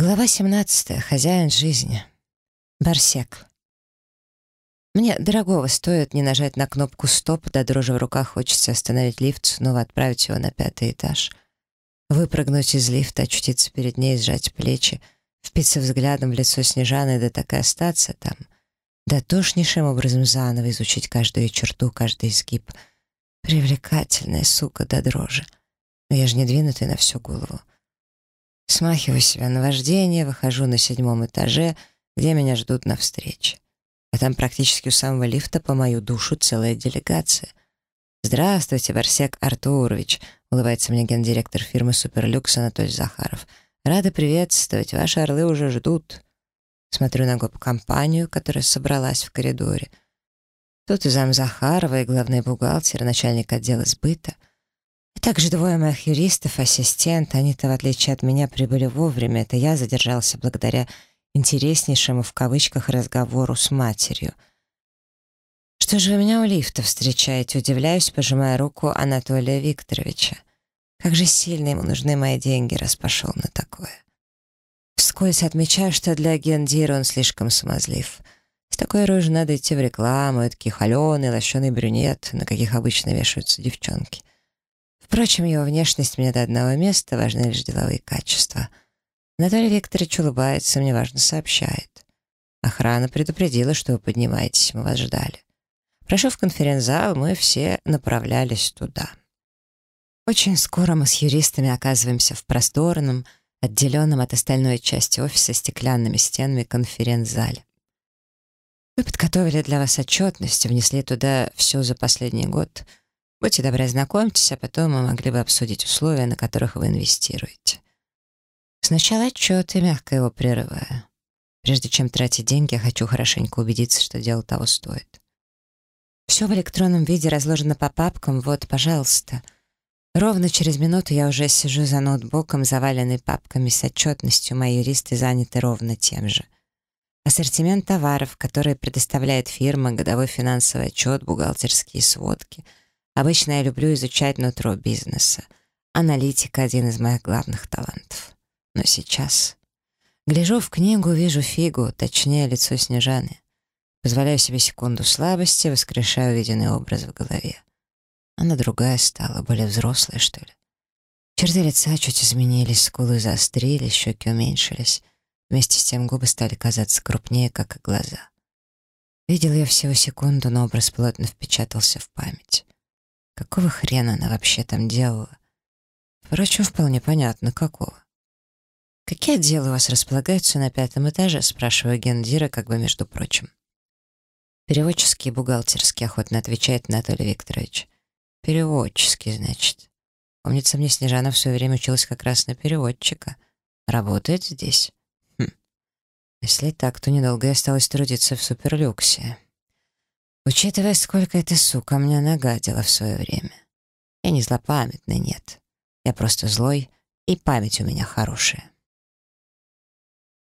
Глава 17. Хозяин жизни. Барсек. Мне дорогого стоит не нажать на кнопку «Стоп», до дрожи в руках хочется остановить лифт, снова отправить его на пятый этаж. Выпрыгнуть из лифта, очутиться перед ней, сжать плечи, впиться взглядом в лицо Снежаны, да так и остаться там. Дотошнейшим образом заново изучить каждую черту, каждый изгиб. Привлекательная, сука, до дрожи. Но я же не двинутый на всю голову. Смахиваю себя на вождение, выхожу на седьмом этаже, где меня ждут на встрече. А там практически у самого лифта по мою душу целая делегация. «Здравствуйте, Барсек Артурович», — улыбается мне гендиректор фирмы «Суперлюкс» Анатолий Захаров. «Рада приветствовать, ваши орлы уже ждут». Смотрю на гоп-компанию, которая собралась в коридоре. Тут и зам Захарова, и главный бухгалтер, начальник отдела сбыта — также двое моих юристов, ассистент, они-то, в отличие от меня, прибыли вовремя. Это я задержался благодаря интереснейшему в кавычках разговору с матерью. «Что же вы меня у лифта встречаете?» Удивляюсь, пожимая руку Анатолия Викторовича. Как же сильно ему нужны мои деньги, раз пошел на такое. Вскользь отмечаю, что для гендира он слишком смазлив. С такой рожей надо идти в рекламу, такие холеный, лощеный брюнет, на каких обычно вешаются девчонки. Впрочем, его внешность мне до одного места, важны лишь деловые качества. Анатолий Викторович улыбается, мне важно сообщает. Охрана предупредила, что вы поднимаетесь, мы вас ждали. Прошу в конференц-зал, мы все направлялись туда. Очень скоро мы с юристами оказываемся в просторном, отделенном от остальной части офиса стеклянными стенами конференц-зале. Мы подготовили для вас отчетность, внесли туда все за последний год — Будьте добры, знакомьтесь, а потом мы могли бы обсудить условия, на которых вы инвестируете. Сначала отчет и мягко его прерываю. Прежде чем тратить деньги, я хочу хорошенько убедиться, что дело того стоит. Все в электронном виде разложено по папкам, вот, пожалуйста. Ровно через минуту я уже сижу за ноутбуком, заваленный папками с отчетностью, мои юристы заняты ровно тем же. Ассортимент товаров, которые предоставляет фирма, годовой финансовый отчет, бухгалтерские сводки — Обычно я люблю изучать нутро бизнеса. Аналитика — один из моих главных талантов. Но сейчас... Гляжу в книгу, вижу фигу, точнее, лицо Снежаны. Позволяю себе секунду слабости, воскрешаю увиденный образ в голове. Она другая стала, более взрослая, что ли. Черты лица чуть изменились, скулы заострились, щеки уменьшились. Вместе с тем губы стали казаться крупнее, как и глаза. Видел я всего секунду, но образ плотно впечатался в память. Какого хрена она вообще там делала? Впрочем, вполне понятно, какого. «Какие отделы у вас располагаются на пятом этаже?» — спрашиваю гендира, как бы между прочим. «Переводческий и бухгалтерский», — охотно отвечает Анатолий Викторович. «Переводческий, значит. Помнится, мне Снежана в свое время училась как раз на переводчика. Работает здесь?» «Хм. Если так, то недолго и осталось трудиться в суперлюксе». Учитывая, сколько эта сука мне нагадила в свое время. Я не злопамятный, нет. Я просто злой, и память у меня хорошая.